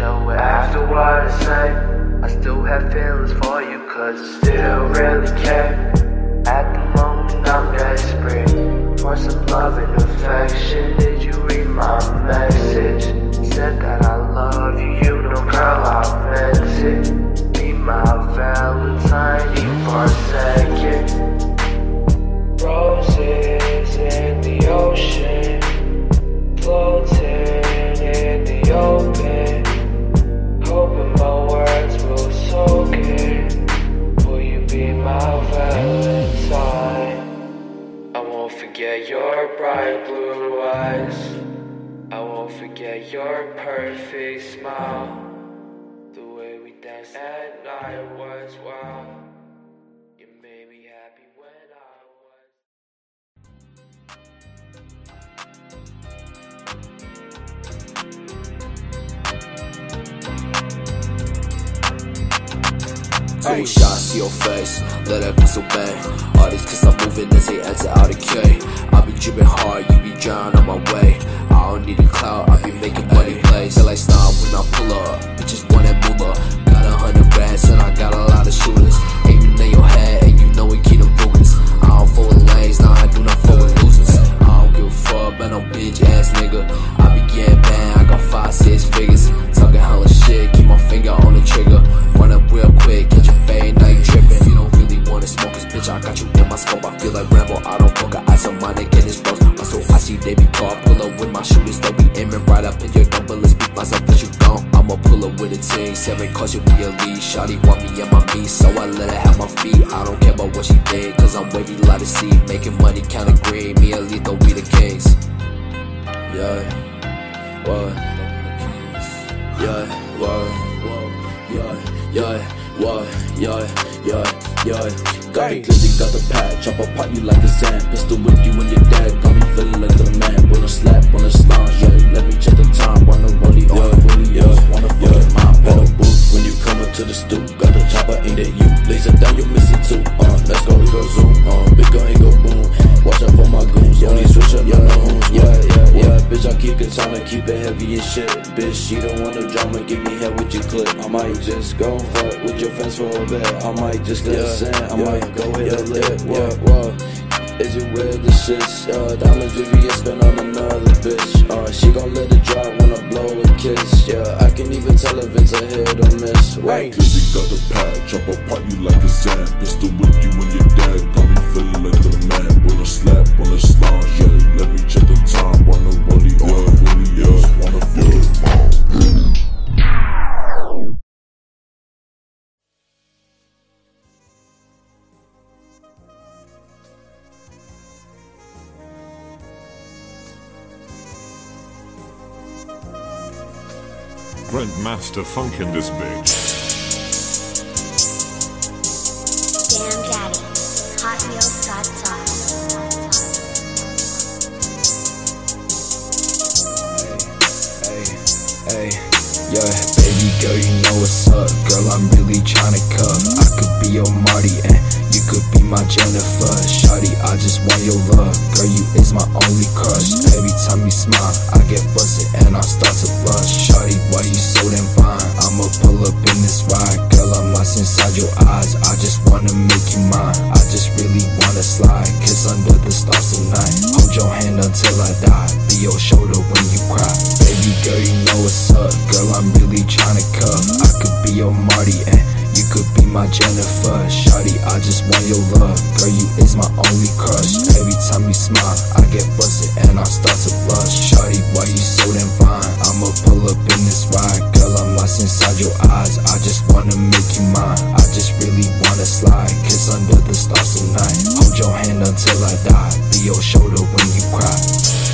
show it after what I say, I still have feelings for you, cause I still really care. At the moment, I'm desperate for some love and affection. Did you read my message? Said that I love you, you know, girl, I meant it. Be my Valentine, for a second. Roses in the ocean, forget your bright blue eyes. I won't forget your perfect smile. The way we danced at night was wild. Two shots to your face, let that pistol bang. All these kids start moving as they enter out of K. I be dripping hard, you be drowning on my way. I don't need a cloud, I be making money plays. Feel like stop when I pull up, bitches want that moolah. Got a hundred rats and I got a lot of shooters. Aiming in your head and you know we keep them boogers. I don't fool with lanes, nah I do not fool with losers. I don't give a fuck about no bitch ass nigga. I be getting banned, I got five, six figures. Finger on the trigger. Run up real quick, catch a fade, now you tripping. You don't really wanna smoke, cause bitch, shot, got you in my scope. I feel like Rambo, I don't fuck poke eyes on my neck and it's rose. My soul, I see they be caught. Pull up with my shooters, they be aiming right up in your number. Let's beat myself, but you gone. I'ma pull up with a team. Seven cause you be a lead. Shotty want me and my me, so I let her have my feet. I don't care about what she did, cause I'm wavy, lot of seed. Making money, kinda green. Me and Lethal we the case. Yeah, what? Yeah, what? Yeah, yeah? Yeah, yeah, yeah. Got it, Glizzy, got the patch. Chop apart you like a sand. Pistol whip you and your dad. Got me feeling like the man. Wanna slap, wanna slime. Yeah, let me check the time. Wanna rollie on, rollie yeah, Wanna fuck your mind. Pedal booth when you come up to the stoop. Got the chopper aimed at you. Lace it down, you missing too. Uh, let's go, go zoom. Uh, big gun, ain't go boom. Watch out for my goons. Only switch up, yeah, no hoons. Yeah, yeah, yeah. Bitch, I keep it time keep it heavy as shit. Bitch, she don't want no drama. Give me head with your clip. I might just go fuck with your friends for a bit. I might just listen. I might go hit a lick. What, what? Is it weird the shit's uh, diamonds VVS spent on another bitch? Uh, she gon' let it drop when blow a kiss. Yeah, I can even tell if it's a hit or miss. Wait. Glizzy got the pad, chop apart you like a sand. Pistol whip you and your dad, got me feeling like the man. Wanna slap, wanna slime, yeah. Let me check the time, wanna rollie on, rollie yeah. Wanna feel it. Grandmaster Funk in this bitch. My Jennifer. Shawty, I just want your love. Girl, you is my only crush. Every time you smile, I get busted and I start to blush. Shawty, why you so damn fine? I'ma pull up in this ride. Girl, I'm lost inside your eyes. I just wanna make you mine. I just really wanna slide. Kiss under the stars tonight. Hold your hand until I die. Be your shoulder when you cry. Baby girl, you know what's up. Girl, I'm really tryna cuff. I could be your Marty and you could be my Jennifer. Shawty, I just want your love. Girl, you is my only crush. Every time you smile, I get busted and I start to blush. Shawty, why you so damn fine? I'ma pull up in this ride. Girl, I'm lost inside your eyes. I just wanna make you mine. I just really wanna slide. Kiss under the stars tonight. Hold your hand until I die. Be your shoulder when you cry.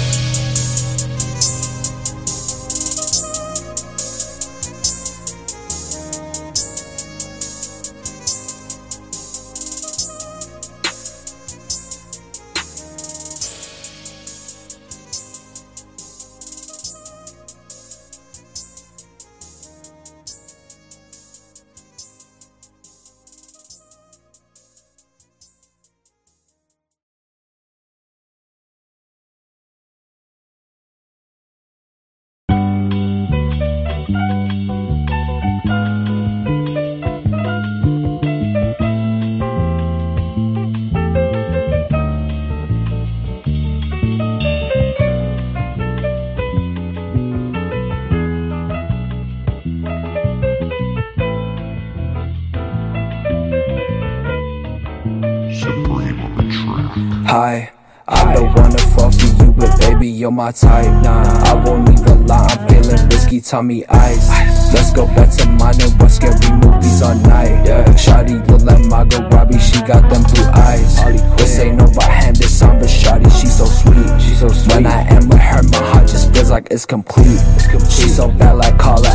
My type. Nah, I won't even lie, I'm feeling whiskey, tummy ice. Let's go back to mine and watch scary movies all night. Yeah, Shawty look like Margot Robbie, she got them blue eyes. This ain't no right hand, this song, but Shawty, she's so sweet. She's so sweet. When I am with her, my heart just feels like it's complete. it's She's so bad like Carla,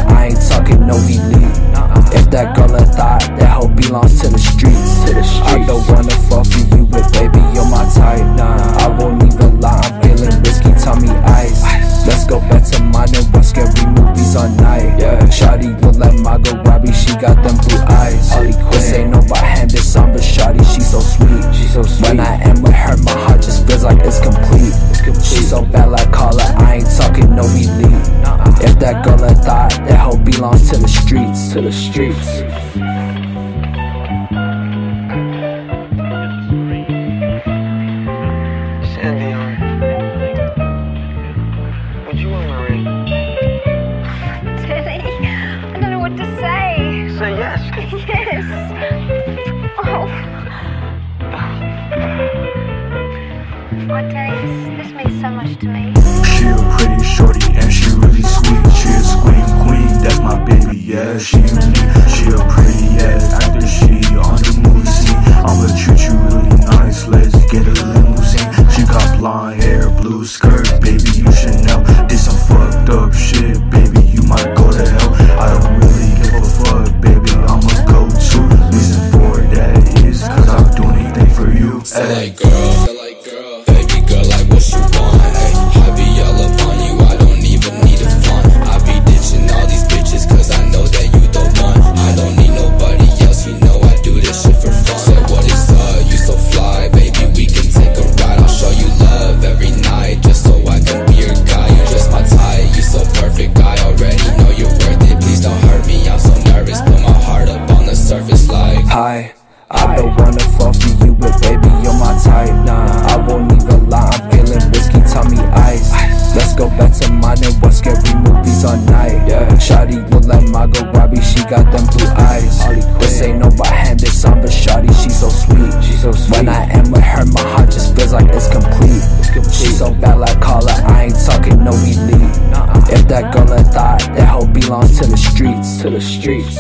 some mind and watch scary movies all night. Yeah. Shawty look like Margot Robbie, she got them blue eyes. This ain't no by hand, this on, the shotty, she's so sweet. She's so sweet. When I am with her, my heart just feels like it's complete. It's complete. She so bad, like call her, I ain't talking no elite. If that girl a thought, that hoe belongs to the streets. To the streets.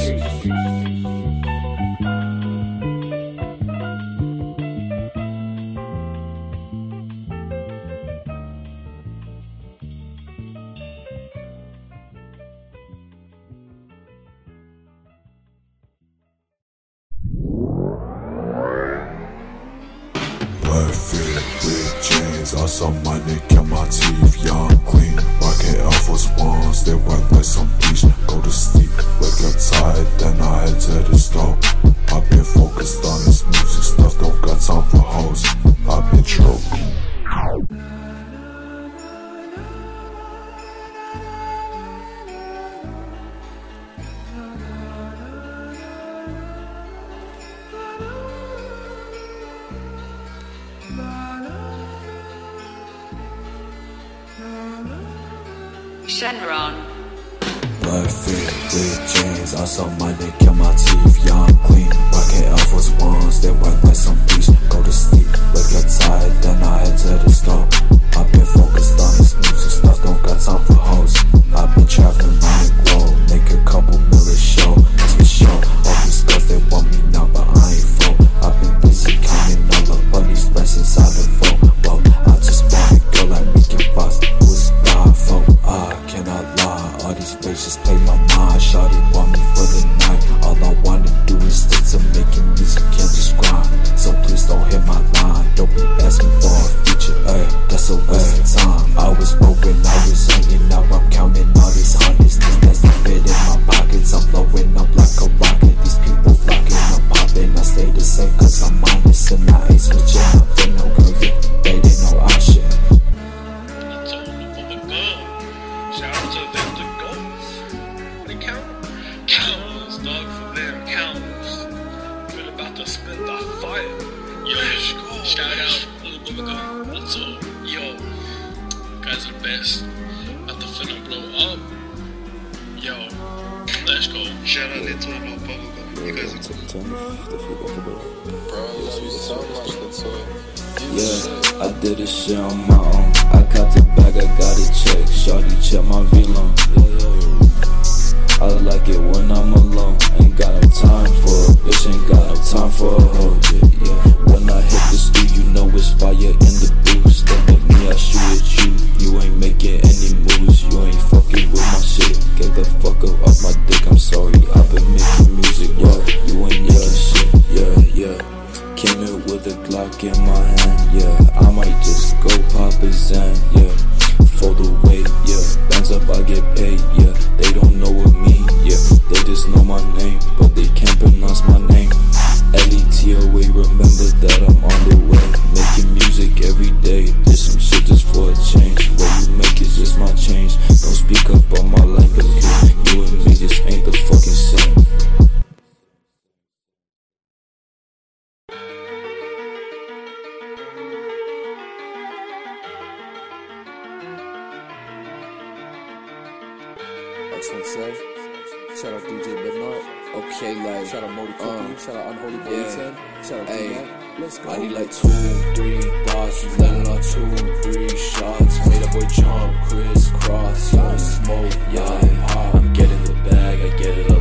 Okay, like, Shout out Modi um. Shout out Unholy Boy yeah. 10. Shout out D-Mac. Let's go. I need like two, three thoughts. You letting on two, three shots. Made up with jump, crisscross. Young smoke, hot. I'm getting the bag, I get it a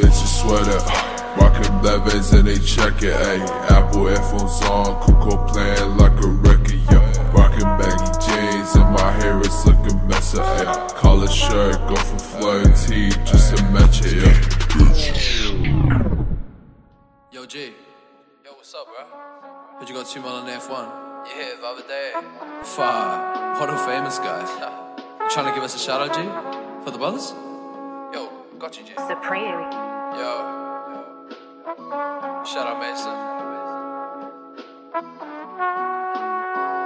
Bitches sweater, rockin' levers and they check it, ayy. Apple earphones on, Coco playing like a record, yeah. Rockin' baggy jeans and my hair is looking messy, ayy. Collar shirt, go for flare tee just to match it, yeah. Yo, G. Yo, what's up, bro? Heard you got two mil on the F1. Yeah, the other day. Fuck. What a famous guy. You trying to give us a shout out, G? For the brothers? Yo, got you, G. Supreme. Yo. Shout out Mason.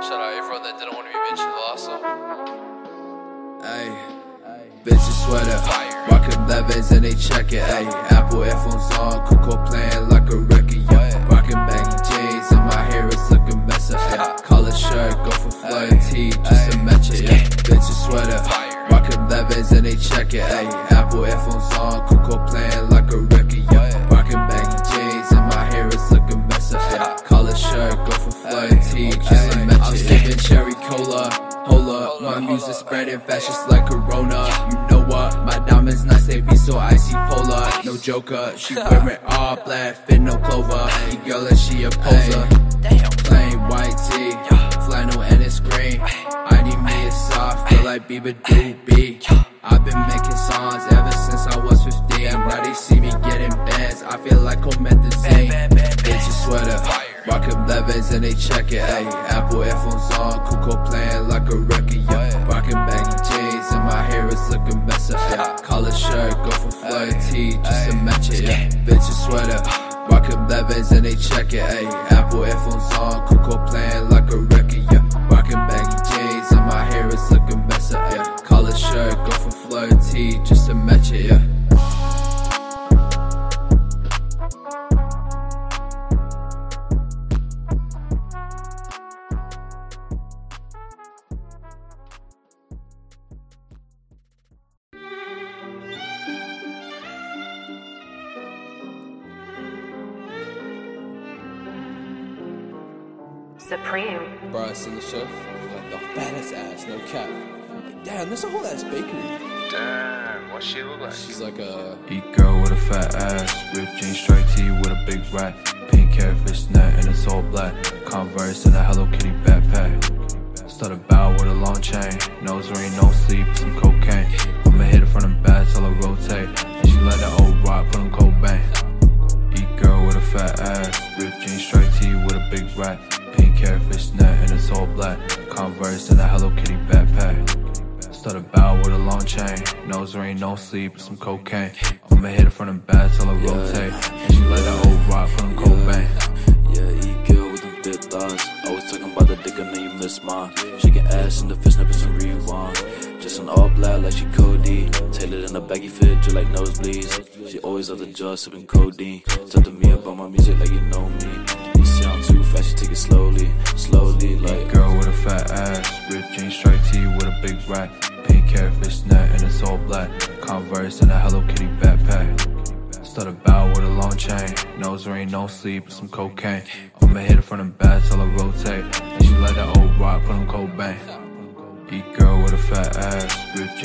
Shout out everyone that didn't want to be mentioned song. Ayy. Bitches sweater, rockin' levers and they check it. Ayy, Apple earphones on, Coco playing like a record. Yeah, rockin' baggy jeans and my hair is looking messy. Ayy, collar shirt, go for flare tee just to match it. Yeah, bitches sweater, rockin' levers and they check it. Ayy, Apple earphones on, Coco playing like a record. Yeah, rockin' baggy jeans and my hair is looking messy. Ayy, collar shirt, go for flare tee just match. I'm skipping cherry cola. Hold up, my music spreading fast just like Corona. You know what? My diamonds nice, they be so icy polar. No joker, she wearing all black, fit no clover. You girl and she a poser. Damn. Plain white tee, flannel and it's green. Like Bieber doobie. I've been making songs ever since I was 15. Now they see me getting bands, I feel like I'm at the Zane. Bitches sweater, rockin' levers and they check it. Ayy, Apple earphones on, Coco playing like a record. Yeah, rockin' baggy jeans and my hair is looking messy. Yeah, collar shirt, go for flare tee just to match it. Yeah, a sweater. Rockin' levers and they check it, ayy. Apple earphones on,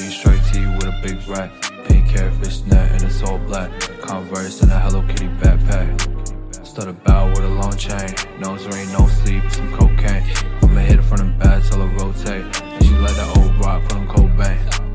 jeans, striped tee with a big rack. Pink hair, fishnet, and it's all black. Converse and a Hello Kitty backpack. Started bow with a long chain. Nose ring, no sleep, some cocaine. I'ma hit it from the back till I rotate. And she like that old rock put from Cobain. Tropical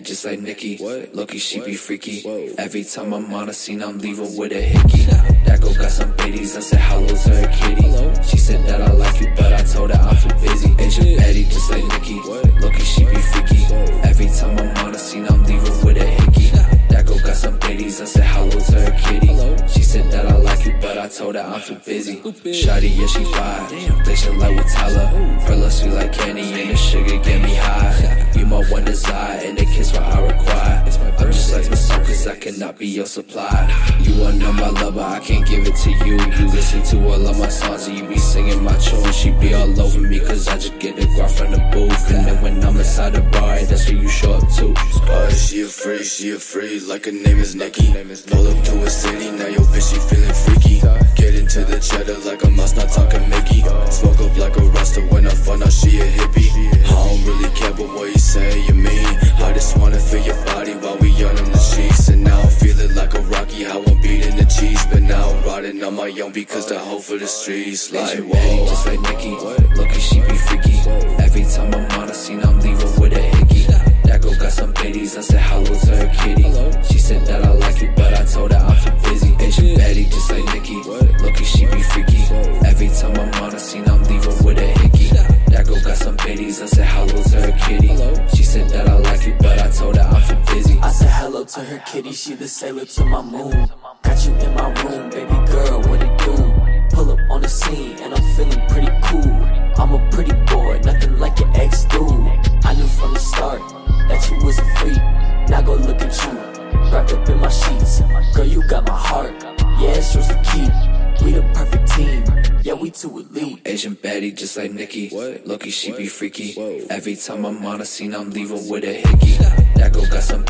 Just like Nicki. Lucky she be freaky. Every time I'm on a scene, I'm leaving with a hickey. That girl got some bitties. I said hello to her kitty. She said that I like you, but I told her I'm too busy. Asian baddie just like Nicki. Lucky she be freaky. Every time I'm on a scene, I'm leaving with a hickey. Girl got some bitties. I said hello to her kitty. She said that I like you, but I told her I'm too busy. Shawty, yeah, she. They should like with Tyler. Her love sweet like candy, and the sugar get me high. You my one desire, and the kiss what I require. Like the song, cause I cannot be your supply. You are not my lover, I can't give it to you. You listen to all of my songs, and you be singing my tune. She be all over me, cause I just get the guap from the booth. And then when I'm inside the bar, that's where you show up to. Uh, she a freak, she a freak, like her name is Nikki. Pull up to a city, now your bitch she feeling freaky. Get into the cheddar like a mouse, not talking Mickey. Smoke up like a rasta when I find out she a hippie. I don't really care but what you say because the hope for the streets. Like, whoa. just like. Every time I'm on a scene, I'm leaving with a hickey. That girl got some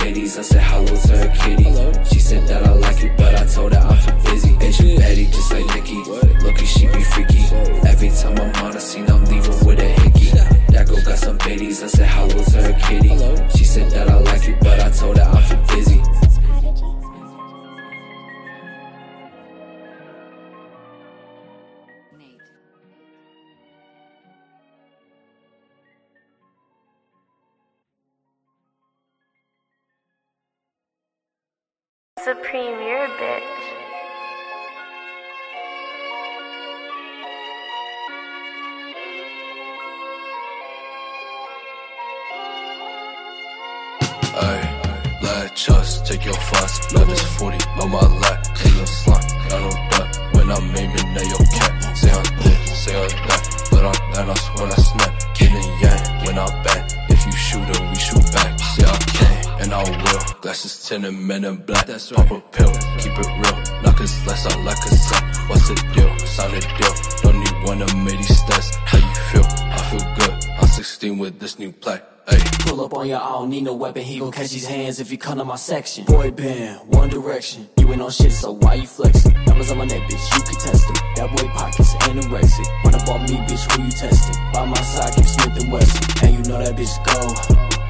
On Thanos when I snap. Yin and yang when I back. If you shoot her, we shoot back. Say I can and I will. Glasses tinted, men in black. That's Pop a pill, keep it real. Knock his less out like a sack. What's the deal? Sign a deal. Don't need one of me these stats. How you 16 with this new plaque. Ay. Pull up on ya, I don't need no weapon. He gon' catch these hands if he come to my section. Boy band, one direction. You ain't on shit, so why you flexing? Numbers on my neck, bitch, you can test them. That boy pockets anorexic. Run up on me, bitch, who you testing? By my side, keep Smith and Wesson. And you know that bitch go.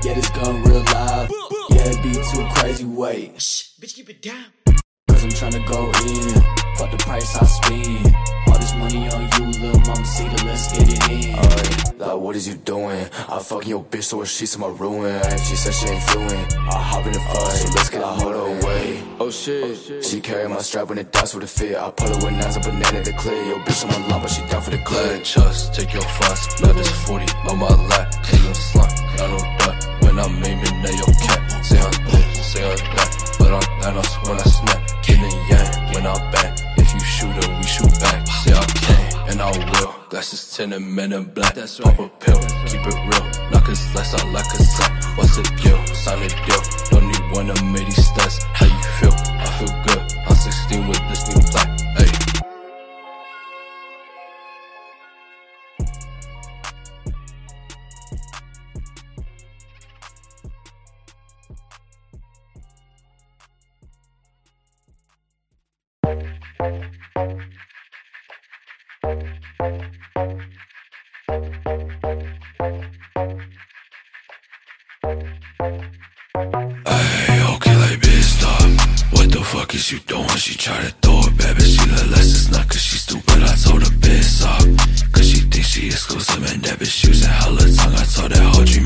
Yeah, this gun real loud. Yeah, it be too crazy. Wait, Shh, bitch, keep it down. cause I'm tryna go in. Fuck the price I spend. All this money on you, little mama, see the let's get it in. Alright, like what is you doing? I fucking your bitch so her sheets in my ruin. And she said she ain't fluent. I hop in the fight, so let's get a hold her away. Oh, oh shit, she carry my strap when it dies with a fit. I pull her with nines, a banana to clear. Yo, bitch, I'm a llama, she down for the clip. Let just take your fast. Love is 40 on my lap. In the slot, I know that. When I'm aiming at your cat. Say on this, say I'm that. But on Thanos when I snap. Yin and yang when I back. If shoot her, we shoot back. Say I can and I will. Glasses tinted, men in black. That's Pop a pill, keep it real. Knock his lights out like a sack. What's the deal? Sign a deal. Don't need one of me these stats. How you feel? I feel good. I'm 16 with this new plaque. Ay. You doing? She try to throw it back, but she let less. It's not cause she stupid. I told her bitch, stop. Cause she thinks she exclusive, and that bitch using hella tongue. I told that whole dream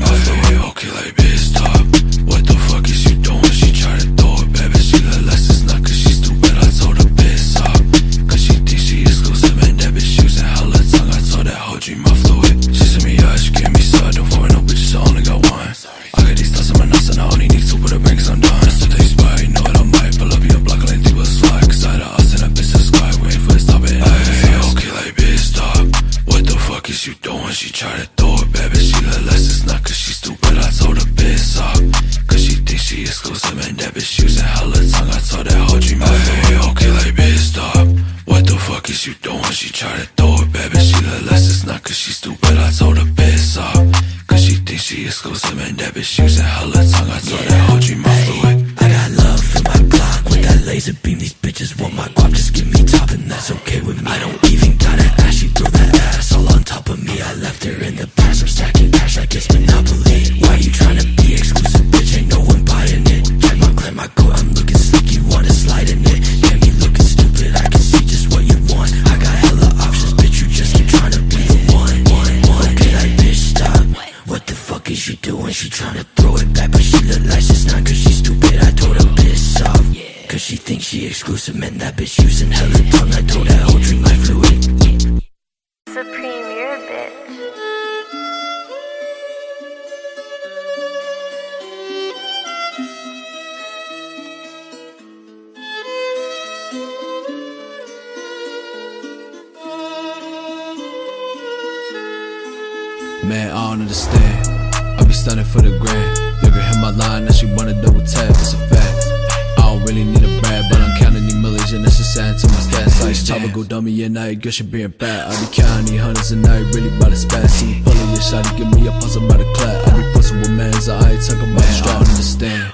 chopper go dummy and I guess you being bad. I be counting hundreds and I really about to spaz. See me pulling your shot, give me a puzzle by the clap. I be pussing with mans, I ain't talking about the I don't understand.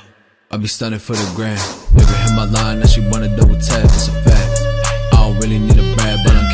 I be stunning for the grand. Look at hit my line, now she wanna double tap. It's a fact. I don't really need a brag, but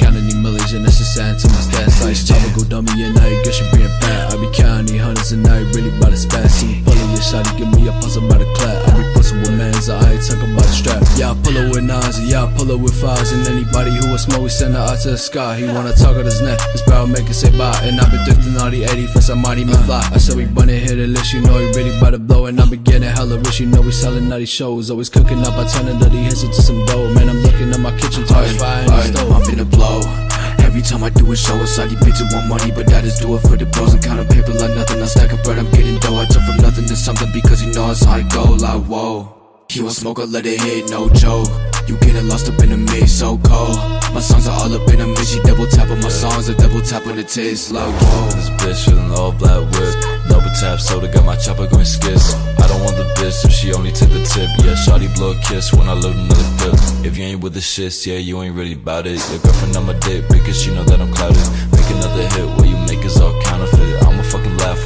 I'm counting these millions and it's a sign to my stats. Like chopper go dummy and I guess you being bad. I be counting hundreds and I really about to spaz. See me pulling your shot, give me a puzzle by the clap. I be pussing with mans, I ain't talking about the strap. Yeah, I pull up with nines, and yeah, I pull up with fives. And anybody who was smoke, we send her out to the sky. He wanna talk at his neck, this barrel make it say bye. And I been drifting all the 80 for somebody man fly. I said we bunny hit a list, you know he really about to blow. And I been getting hella rich, you know we selling all these shows. Always cooking up, I turn dirty hits into some dough. Man, I'm looking at my kitchen, toys fire in the stove. I'm finna blow. Every time I do a show, it's all these bitches want money, but I just do it for the bros and counting paper like nothing. I stack a bread, I'm getting dough. I turn from nothing to something because you know it's how I go. Like whoa, he want smoke, I let it hit, no joke. You getting lost up in the mix, so cold. My songs are all up in the mix, she double tap on my songs, a double tap on the taste. Like whoa, This bitch with an all black whip. Double tap soda, got my chopper going skis. I don't want the bitch if she only took the tip. Yeah, shawty blow a kiss when I load another clip. If you ain't with the shits, yeah, you ain't really about it. Your girlfriend on my dick because she know that I'm clouded. Make another hit, what you make is all counterfeit. I'ma fucking laugh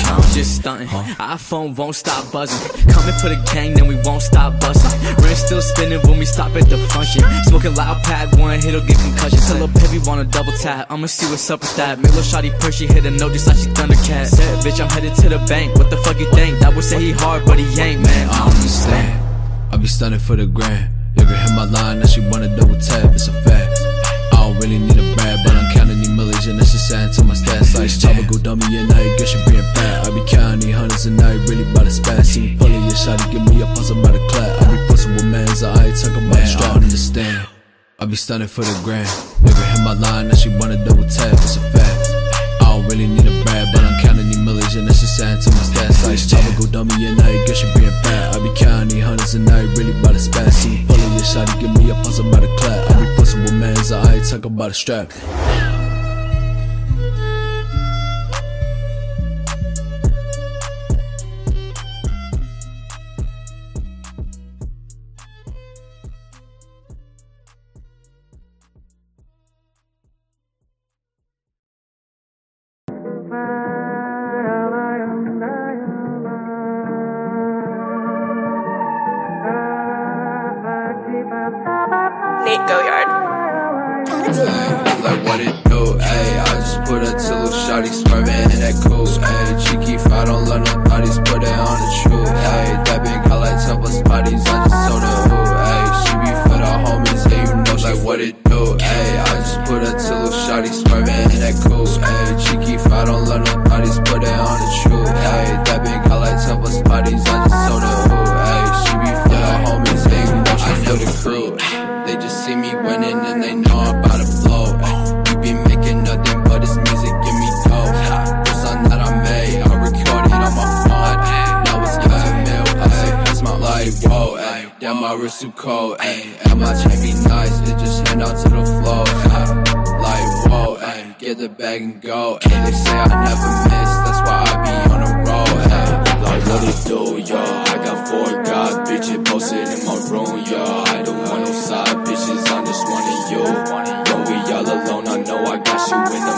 I'm just stunting. iPhone won't stop buzzing. Coming for the gang, then we won't stop busting. Rent still spinning when we stop at the function. Smoking loud pack, one hit'll get concussion. Tell her baby wanna double tap. I'ma see what's up with that. Make little purse, she hit a note just like she Thundercat. Said, bitch, I'm headed to the bank. What the fuck you think? That would say he hard, but he ain't, man. I understand. I be stunning for the grand. Look at hit my line, now she wanna double tap. It's a fact. I don't really need a brag, but I'm counting these millions and it's a sign to my stats. Like chopper go dummy and I guess you being bad. I be counting hundreds and I ain't really about to spaz. See me pulling your shot, give me a puzzle by the clap. I be pussing with mans, I ain't talking about the strap. I don't uh, understand. I be stunning for the grand. Look at hit my line, now she wanna double tap. It's a fact. I don't really need a brag, but I'm counting these millions and it's a sign to my stats. Like chopper go dummy and I guess you being bad. I be counting hundreds and I ain't really about to spaz. See me pulling your shot, give me a puzzle by the clap. I be pussing with mans, I ain't talking about the strap. You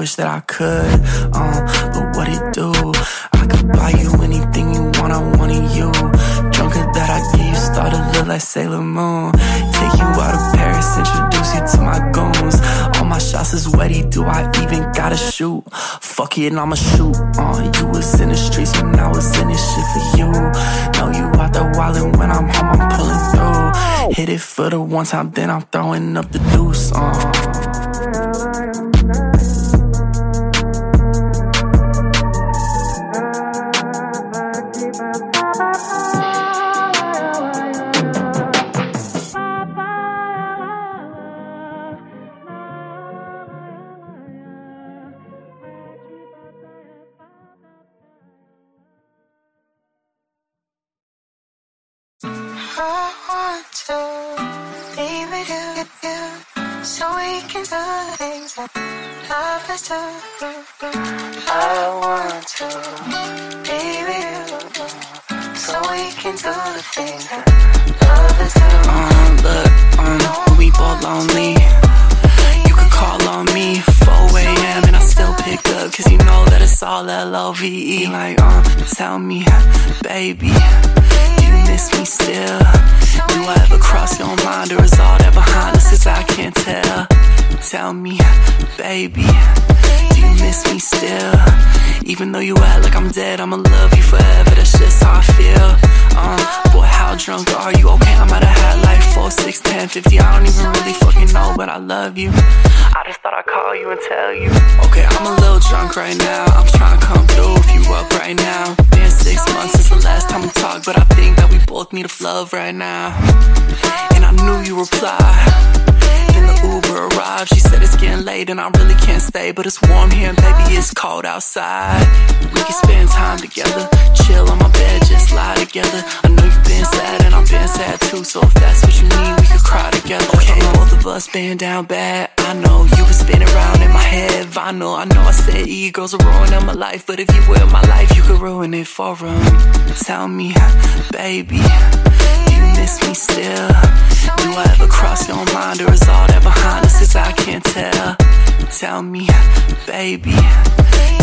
wish that I could. Um, but what it do? I could buy you anything you want, I wanted you. Drunker that I give started to look like Sailor Moon. Take you out of Paris, introduce you to my goons. All my shots is wetty, do I even gotta shoot? Fuck it, I'ma shoot. Uh, you was in the streets when I was in this shit for you. Know you out there wildin' when I'm home, I'm pulling through. Hit it for the one time, then I'm throwing up the deuce. Uh. Know that it's all L-O-V-E. Like, um, tell me, baby, you miss me still? Do I ever cross your mind, or is all that behind us is I can't tell? Tell me, baby, do you miss me still? Even though you act like I'm dead, I'ma love you forever, that's just how I feel. Um, boy, how drunk are you? Okay, I might have had like 4, 6, 10, 50, I don't even really fucking know, but I love you. I just thought I'd call you and tell you. Okay, I'm a little drunk right now, I'm trying to come through if you up right now. Been six months since the last time we talked, but I think that we both need a love right now. And I knew you reply. Uber arrived. She said it's getting late and I really can't stay, but it's warm here and baby it's cold outside. We can spend time together, chill on my bed, just lie together. I know you've been sad and I've been sad too, so if that's what you need, we could cry together. Okay, both of us been down bad. I know you been spinning around in my head. Vinyl, I know I said egos are ruining my life, but if you were in my life, you could ruin it for for 'em. Tell me, baby, miss me still? Do I ever cross your mind, or is all that behind us is I can't tell? Tell me, baby,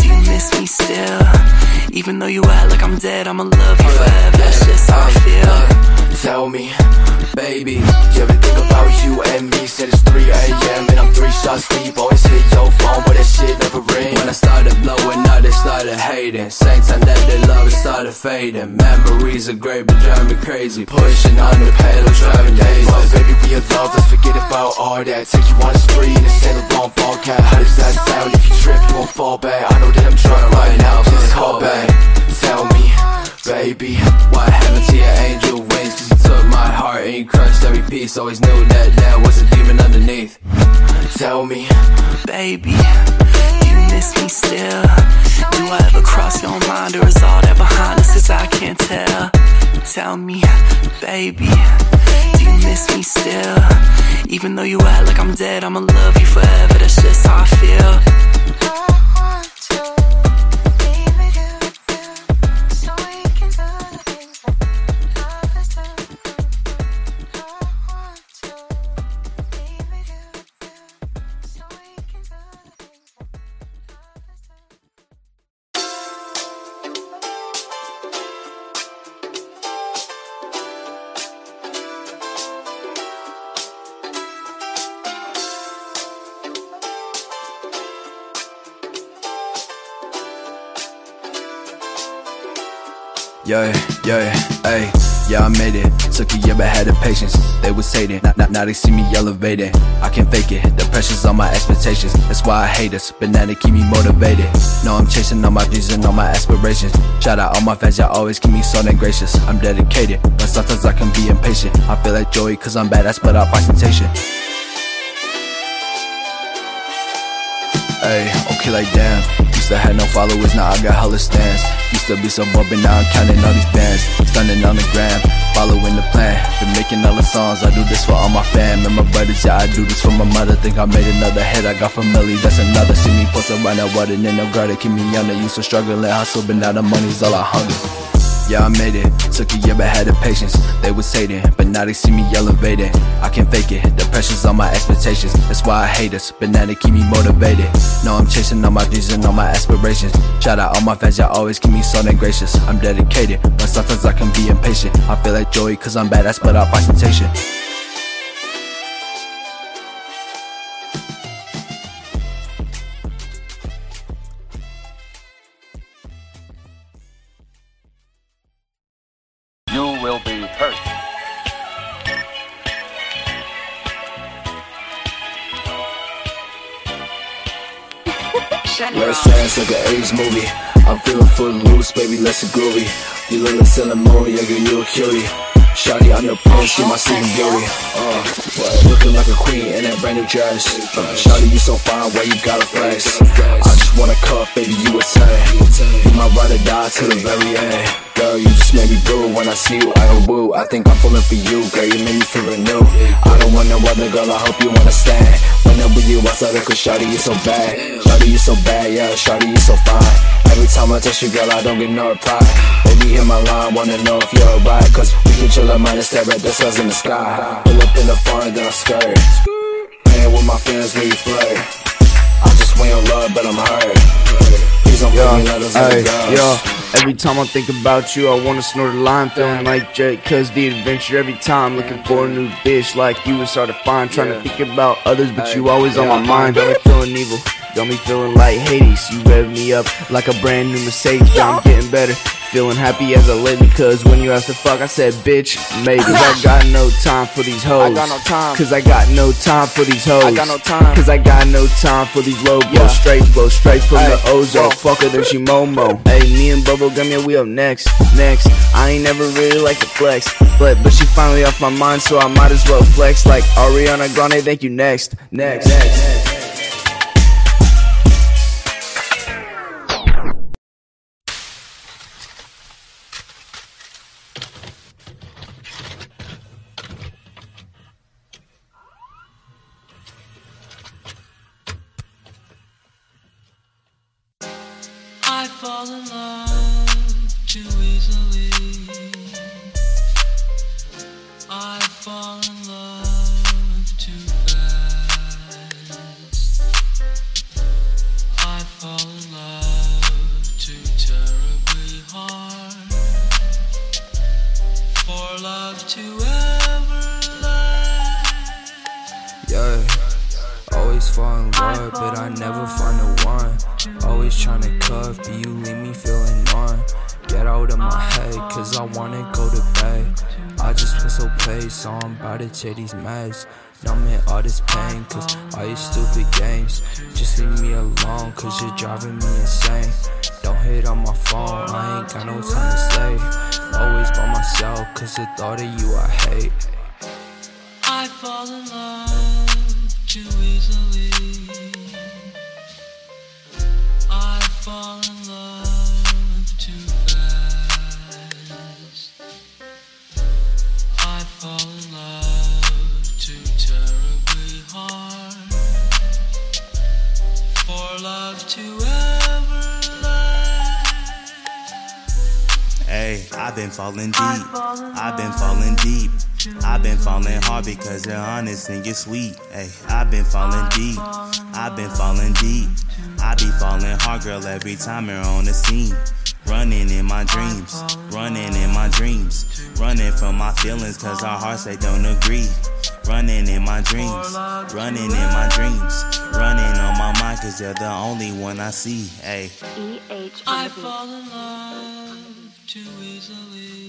do you miss me still? Even though you act like I'm dead, I'ma love you forever. That's just how I feel. Tell me, baby, you ever think about you and me? Said it's 3 a.m. and I'm three shots deep. Always hit your phone, but that shit never ring. When I started blowing up, they started hating. Same time that they love, it started fading. Memories are great, but drive me crazy. Pushing on the pedal, driving days. Well, baby, we in love, let's forget about all that. Take you on the street and say the wrong ball cat. How does that sound? If you trip, you won't fall back. I know that I'm drunk right now, baby, What happened to your angel wings? Cause you took my heart and you crushed every piece. Always knew that there was a demon underneath. tell me, baby, you miss me still? Do I ever cross your mind, or is all that behind us is I can't tell? Tell me, baby, do you miss me still? Even though you act like I'm dead, I'ma love you forever. That's just how I feel. Yeah, yeah, hey, yeah, I made it. Took a year, but had the patience. They was hating, now, now, now they see me elevated. I can't fake it, the pressure's on my expectations. That's why I hate us, but now they keep me motivated. No, I'm chasing all my dreams and all my aspirations. Shout out all my fans, y'all always keep me so damn gracious. I'm dedicated, but sometimes I can be impatient. I feel like Joey, cause I'm badass, but I fight temptation. Ayy, okay, like damn. Used to have no followers, now I got hella stands. Used to be so bumpin', now I'm counting all these bands. Stunning on the gram, following the plan. Been making all the songs, I do this for all my fam. And my brothers, yeah, I do this for my mother. Think I made another hit, I got Millie, that's another. See me post around that water, then no guard to keep me. They used to struggling, hustle, but now the money's all I hunger. Yeah, I made it. Took a year, but had the patience. They was hating, but now they see me elevated. I can't fake it. The pressure's on my expectations. That's why I hate us, but now they keep me motivated. No, I'm chasing all my dreams and all my aspirations. Shout out all my fans, y'all always keep me so damn gracious. I'm dedicated, but sometimes I can be impatient. I feel like Joey, cause I'm badass, but I fight temptation. Let's groovy. You look like Sailor Moon, yeah, you a cutie. Shawty on the post, she my sleeping beauty. Uh, what, looking like a queen in that brand new dress. Uh, Shawty, you so fine, where you got a flex? I just wanna cuff, baby, you a 10. You my ride or die to the very end. Girl, you just made me blue when I see you, I go woo. I think I'm falling for you, girl, you make me feel new. I don't want no other girl, I hope you understand. Whenever you outside, cause Shawty, you so bad. Shawty, you so bad, yeah, Shawty, you so fine. Every time I touch you, girl, I don't get no reply. Baby, hit my line, wanna know if you're alright. Cause we can chill a minus stare at the stars in the sky. Pull up in the front, then I skirt. Playing with my friends, we flirt. I just want your love, but I'm hurt. Please don't put me letters on the girls. Every time I think about you, I wanna snort a line, feeling like Jake. Cause the adventure every time, looking for a new bitch like you is hard to find. Trying to think about others, but you always on my mind. Got me feeling evil, got me feeling like Hades. You rev me up like a brand new Mercedes, but I'm getting better. Feeling happy as a lady, cause when you asked to fuck, I said, bitch, maybe. I got no time for these hoes. I got no time. Cause I got no time for these hoes. I got no time. Cause I got no time for these low blows. Yeah. Straight blow, straight from Ay, the ozone. whoa. Fuck her, then she Momo. Hey, me and Bubble Gum, yeah, we up next. Next. I ain't never really like to flex. But, but she finally off my mind, so I might as well flex. Like Ariana Grande, thank you, next. Next. next. Got no time to stay. Always by myself, cause the thought of you I hate. I fall in love too easily. I fall in love I've been falling deep. I've been falling deep. I've been falling hard because you're honest and you're sweet. Hey, I've been falling deep. I've been falling deep. I be falling hard, girl, every time you're on the scene. Running in my dreams, running in my dreams, running from my feelings cause our hearts they don't agree. Running in my dreams, running in my dreams, running on my mind cause you're the only one I see. Hey. I fall in love too easily.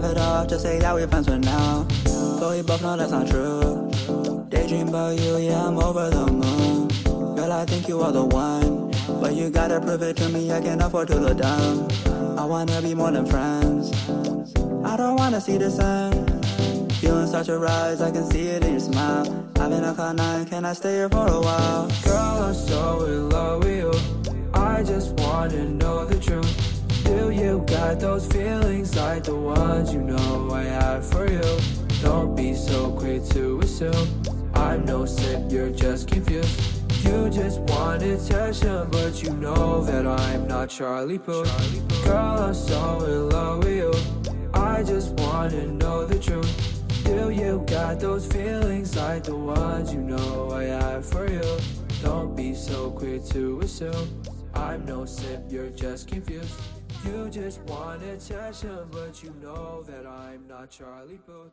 Laugh it off, just say that we're friends for now. But we both know that's not true. Daydream about you, yeah, I'm over the moon. Girl, I think you are the one. But you gotta prove it to me, I can't afford to look dumb. I wanna be more than friends. I don't wanna see the sun. Feeling such a rise, I can see it in your smile. I've been up all night, can I stay here for a while? Girl, I'm so in love with you. I just wanna know the truth. Do you got those feelings like the ones you know I have for you? Don't be so quick to assume. I'm no simp, you're just confused. You just want attention, but you know that I'm not Charlie Puth. Girl, I'm so in love with you. I just wanna know the truth. Do you got those feelings like the ones you know I have for you? Don't be so quick to assume. I'm no simp, you're just confused. You just want attention, but you know that I'm not Charlie Puth.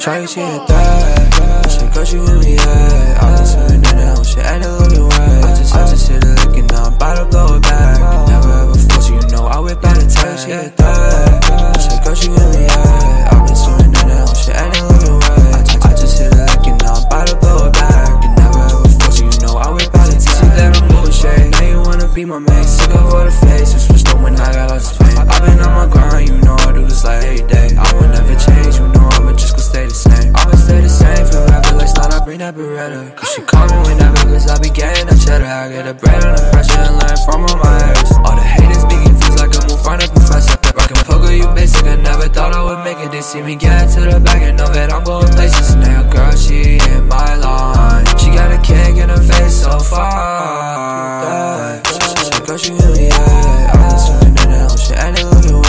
Try she a thot. She got you in me, yeah. I was swimming in that shit, ain't it looking way. I just, I just hit it licking, now I'm about to blow it back. Never whip out a tag. She a thot. She got you in me, yeah. I've been swimming in that shit, ain't it looking way. I just, I just hit it licking, now I'm about to blow it back. You never ever force you, know I whip out a tag. See that I'm bullshit. Now you wanna be my mate, sick of all the face. You switched up when I got lost of pain. I've been on my grind, you know I do this like every day. I will never change, you know I'ma just go stay the same. I'ma stay the same forever, like start I bring that beretta. Cause she call me whenever, cause I be getting that cheddar. I get a bread on the pressure and learn from all my haters. All the haters speaking like I'm in of professor. Rockin' poker, you basic, I never thought I would make it. They see me get to the back and know that I'm going places. Now, girl, she in my line. She got a kick in her face so far. She, she, girl, she really, yeah. I just swimming in that shit, ain't it looking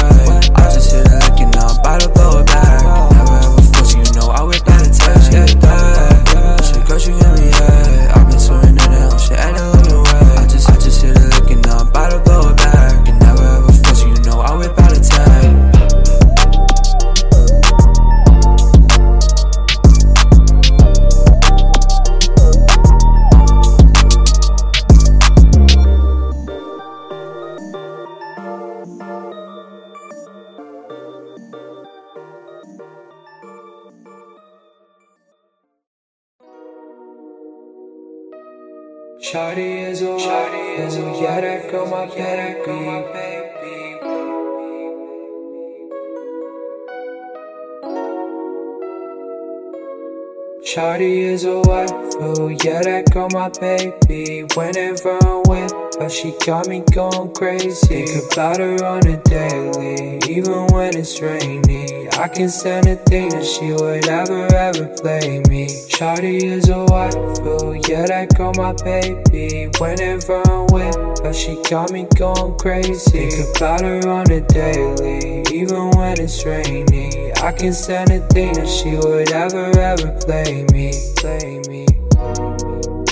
Shawty is a wife, oh yeah, that girl my baby. Whenever I'm with her, she got me going crazy. Think about her on a daily, even when it's rainy. I can stand to think that she would ever, ever play me. Shawty is a wife, oh yeah, that girl my baby. Whenever I'm with her, she got me going crazy. Think about her on a daily, even when it's rainy. I can stand to think that she would ever, ever play me, play me.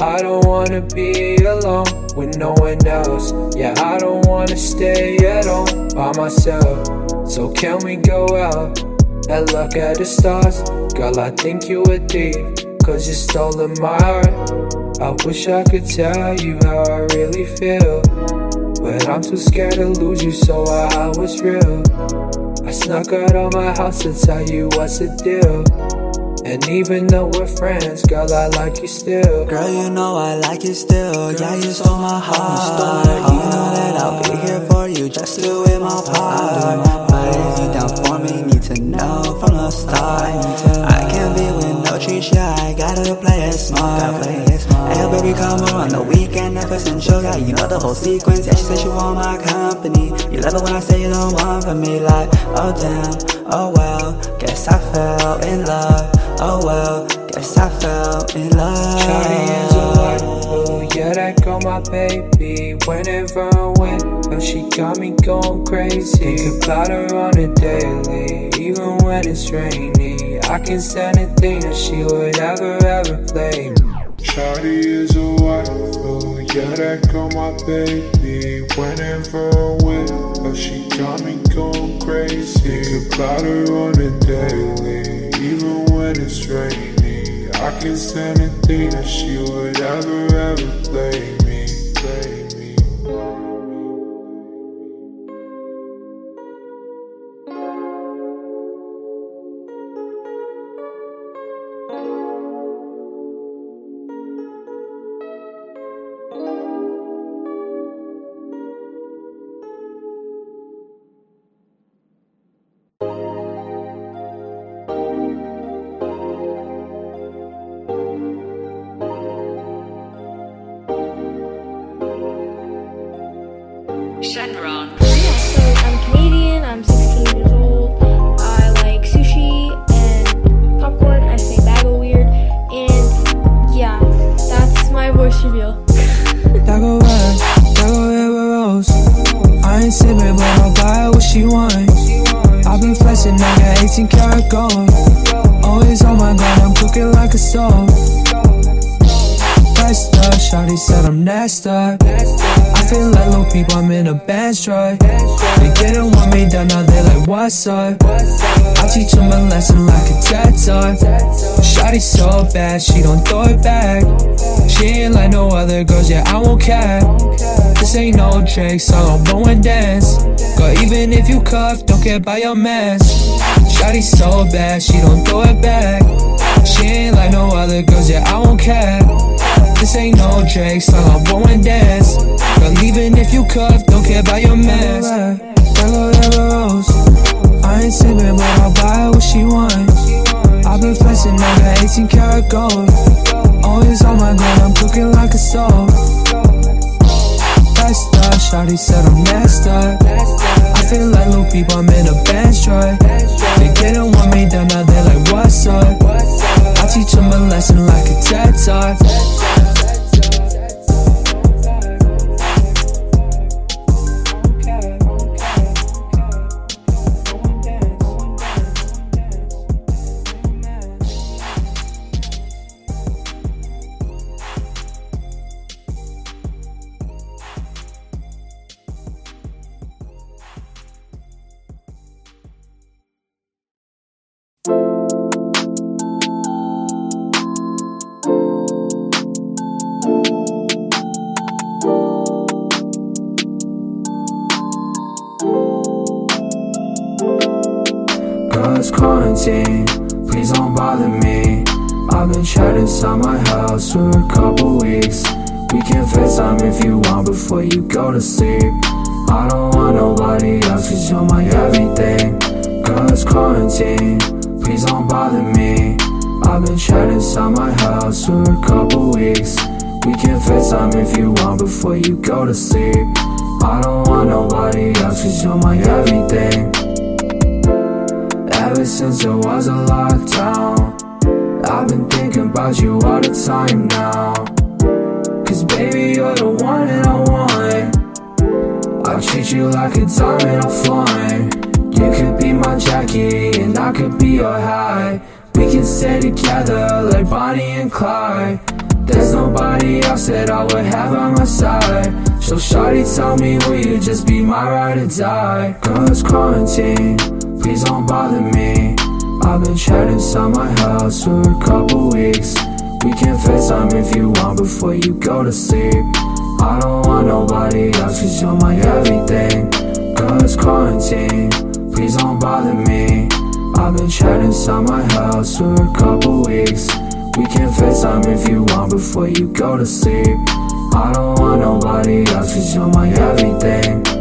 I don't wanna be alone with no one else. Yeah, I don't wanna stay at home by myself. So can we go out and look at the stars? Girl, I think you a thief, cause you stole my heart. I wish I could tell you how I really feel. But I'm too scared to lose you, so I was real. I snuck out of my house to tell you what's the deal. And even though we're friends, girl, I like you still. Girl, you know I like you still. Yeah, you stole my heart. You know that I'll be here for you, just do it my part. But if you down for me, need to know from the start. I can't be with no trees, yeah, I gotta play it smart. Hey, baby, come on the weekend, never essential, yeah, you know the whole sequence. Yeah, she said she want my company. You love it when I say you don't want for me, like, oh damn, oh well, guess I fell in love. Oh well, guess I fell in love. Shawty is a wife, oh yeah, that girl my baby. Whenever I'm with oh, her, she got me going crazy. Think about her on a daily, even when it's rainy. I can stand to think that she would ever, ever play me. Shawty is a wife, oh yeah, that girl my baby. Whenever I'm with oh, her, she got me going crazy. Think about her on a daily, even when it's rainy. I can stand to think that she would ever, ever play me, Shawty said I'm next up. I feel like low people, I'm in a band strike. They didn't want me down, now they like, what's up? I teach them a lesson like a TED talk. Shawty so bad, she don't throw it back. She ain't like no other girls, yeah, I won't care. This ain't no Drake so I'll go and dance. Girl, even if you cuff, don't care about your mess. Shawty so bad, she don't throw it back. She ain't like no other girls, yeah, I won't care. This ain't no Drake I'll go and dance. Girl, even if you cuff, don't care about your mess. Hello, Rose. I ain't sipping, but I'll buy what she want. I've been flexing, I got 18 karat gold. Always on my grind, I'm cooking like a. Next up, Shawty said I'm next up. I feel like little people, I'm in a band strike. They didn't want me down, now they like, what's up? Teach them a lesson like a TED talk. Please don't bother me. I've been trapped inside my house for a couple weeks. We can FaceTime if you want before you go to sleep. I don't want nobody else cause you're my everything. Ever since there was a lockdown, I've been thinking about you all the time now. Cause baby, you're the one that I want. I'll treat you like a diamond, I'm flying. You could be my Jackie, and I could be your high. We can stay together like Bonnie and Clyde. There's nobody else that I would have on my side. So, Shawty, tell me, will you just be my ride or die? Cause quarantine, please don't bother me. I've been trapped inside my house for a couple weeks. We can FaceTime if you want before you go to sleep. I don't want nobody else cause you're my everything. Cause quarantine, please don't bother me. I've been trapped inside my house for a couple weeks. We can FaceTime if you want before you go to sleep. I don't want nobody else cause you're my everything.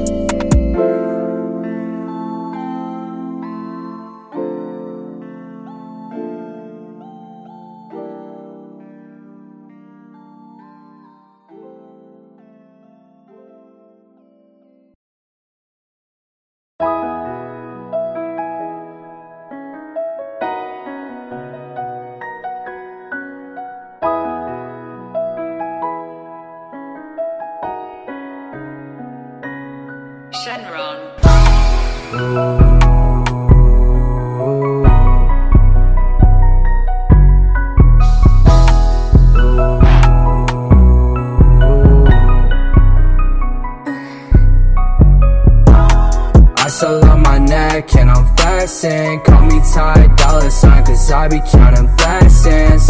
Still on my neck and I'm flexing. Call me Ty Dollar Sign cause I be counting blessings.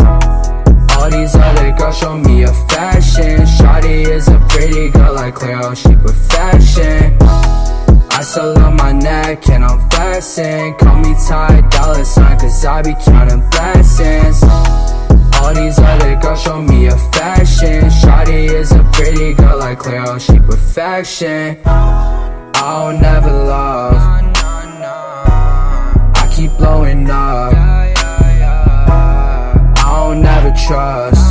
All these other girls show me affection. Shawty is a pretty girl like Cleo, she perfection. I still on my neck and I'm flexing. Call me Ty Dollar Sign cause I be counting blessings. All these other girls show me affection. Shawty is a pretty girl like Cleo, she perfection I'll never love. I keep blowing up. I'll never trust.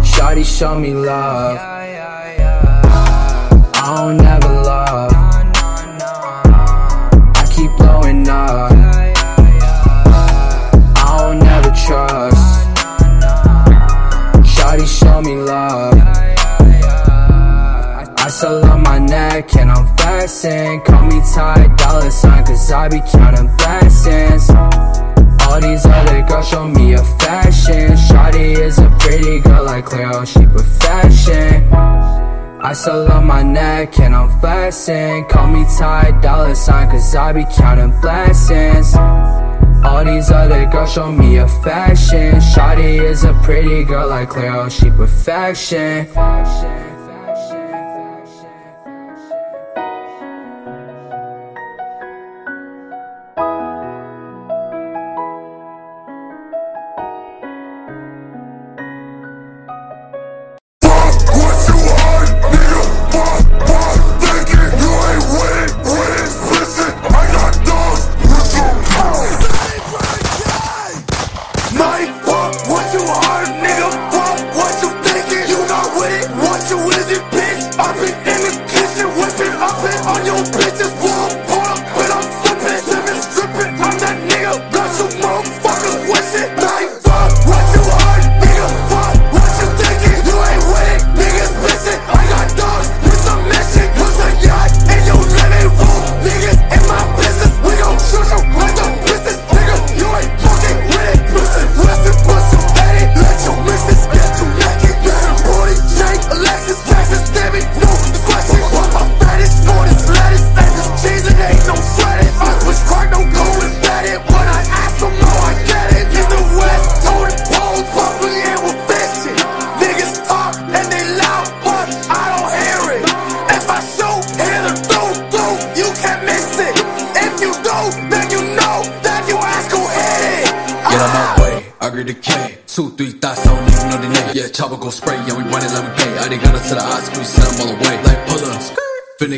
Shawty show me love. I'll never my and I'm flexing Call me Ty Dollar Sign cause I be counting blessings. All these other girls show me affection Shawty is a pretty girl like Cleo, she perfection. I still on my neck and I'm flexing Call me Ty Dollar Sign cause I be counting blessings. All these other girls show me affection Shawty is a pretty girl like Cleo, she perfection it, bitch? I been in the kitchen whipping up it on your bitches.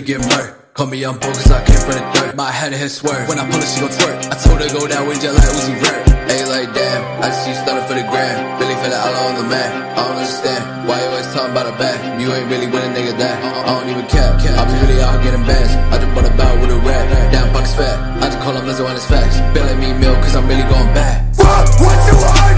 Get murked. Call me young bogus, I came from the dirt. My head hit swerve. When I pull it, she gon' twerk. I told her go that way just like Uzi Vert. Hey, like damn, I see you started for the gram. Really feel all on the man. I don't understand why you always talking about a bag. You ain't really with a nigga that. I don't even care. I be really out getting bands. I just bought a bout with a rap. Down bucks fat. I just call him Lizzo on his facts. Me milk, cause I'm really going back. Fuck what you want!